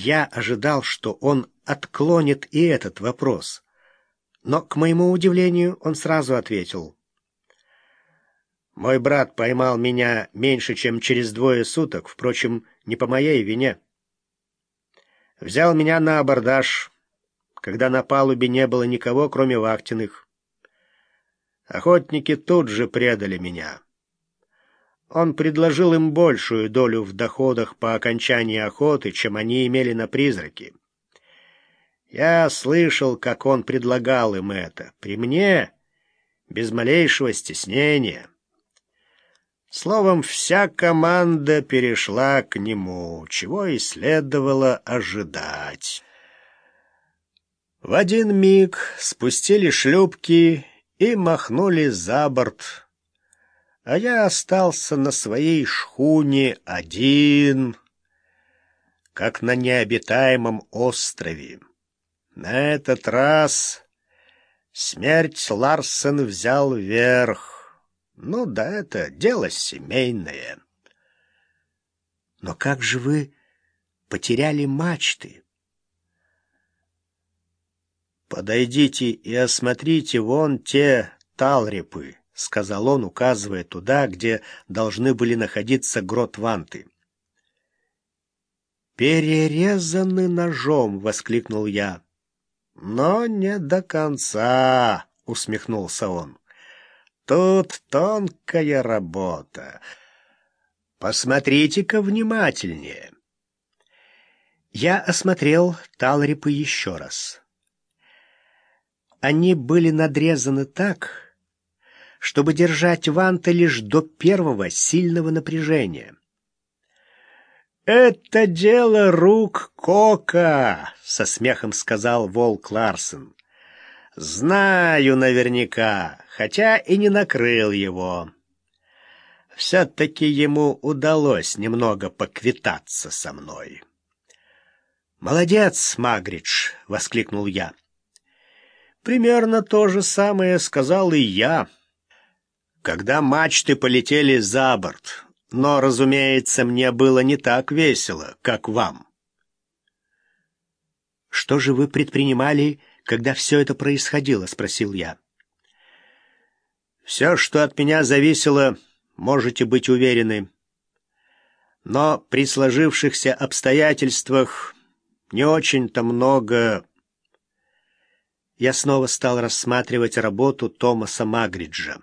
Я ожидал, что он отклонит и этот вопрос. Но, к моему удивлению, он сразу ответил. «Мой брат поймал меня меньше, чем через двое суток, впрочем, не по моей вине. Взял меня на абордаж, когда на палубе не было никого, кроме вахтенных. Охотники тут же предали меня. Он предложил им большую долю в доходах по окончании охоты, чем они имели на призраки. Я слышал, как он предлагал им это. При мне, без малейшего стеснения. Словом, вся команда перешла к нему, чего и следовало ожидать. В один миг спустили шлюпки и махнули за борт, а я остался на своей шхуне один, как на необитаемом острове. На этот раз смерть Ларсен взял верх. Ну да, это дело семейное. Но как же вы потеряли мачты? Подойдите и осмотрите вон те талрепы, — сказал он, указывая туда, где должны были находиться грот ванты. «Перерезаны ножом!» — воскликнул я. «Но не до конца», — усмехнулся он. «Тут тонкая работа. Посмотрите-ка внимательнее». Я осмотрел талрипы еще раз. Они были надрезаны так, чтобы держать ванты лишь до первого сильного напряжения. «Это дело рук Кока», — со смехом сказал Волк Ларсен. «Знаю наверняка, хотя и не накрыл его. Все-таки ему удалось немного поквитаться со мной». «Молодец, Магридж!» — воскликнул я. «Примерно то же самое сказал и я, когда мачты полетели за борт». Но, разумеется, мне было не так весело, как вам. «Что же вы предпринимали, когда все это происходило?» — спросил я. «Все, что от меня зависело, можете быть уверены. Но при сложившихся обстоятельствах не очень-то много...» Я снова стал рассматривать работу Томаса Магриджа.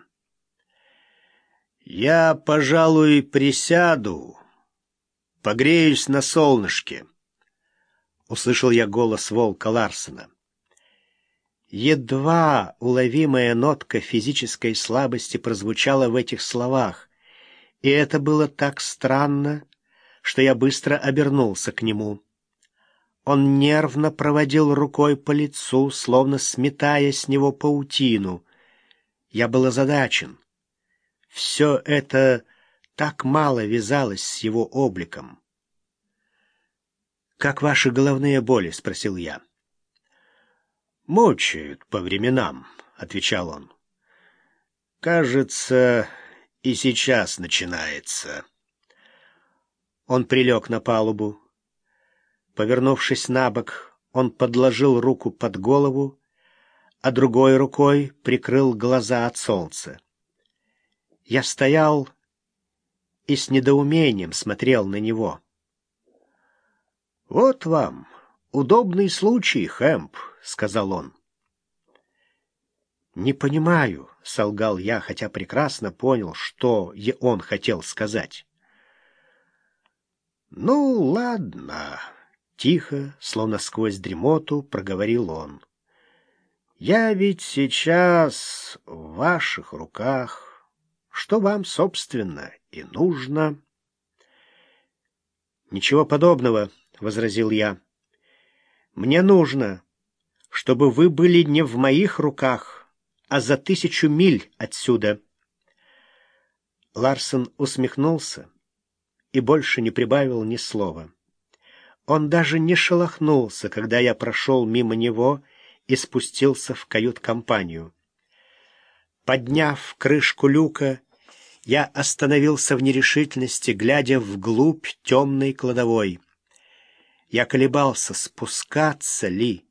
«Я, пожалуй, присяду, погреюсь на солнышке», — услышал я голос волка Ларсена. Едва уловимая нотка физической слабости прозвучала в этих словах, и это было так странно, что я быстро обернулся к нему. Он нервно проводил рукой по лицу, словно сметая с него паутину. Я был озадачен. Все это так мало вязалось с его обликом. «Как ваши головные боли?» — спросил я. «Мучают по временам», — отвечал он. «Кажется, и сейчас начинается». Он прилег на палубу. Повернувшись на бок, он подложил руку под голову, а другой рукой прикрыл глаза от солнца. Я стоял и с недоумением смотрел на него. «Вот вам удобный случай, Хэмп», — сказал он. «Не понимаю», — солгал я, хотя прекрасно понял, что он хотел сказать. «Ну, ладно», — тихо, словно сквозь дремоту, проговорил он. «Я ведь сейчас в ваших руках» что вам, собственно, и нужно. «Ничего подобного», — возразил я. «Мне нужно, чтобы вы были не в моих руках, а за тысячу миль отсюда». Ларсон усмехнулся и больше не прибавил ни слова. Он даже не шелохнулся, когда я прошел мимо него и спустился в кают-компанию. Подняв крышку люка, я остановился в нерешительности, глядя вглубь темной кладовой. Я колебался, спускаться ли.